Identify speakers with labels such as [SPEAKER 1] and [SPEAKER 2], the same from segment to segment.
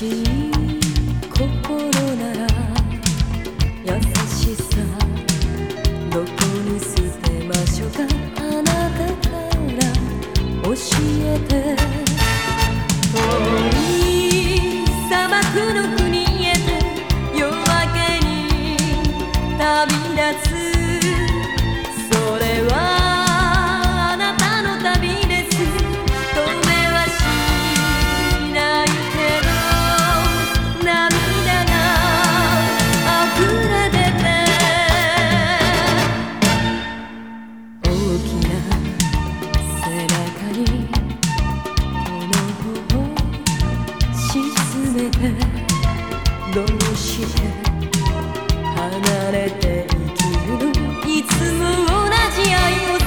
[SPEAKER 1] te 沈めてどうして離れて生きるの？いつも同じ愛を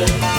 [SPEAKER 1] Música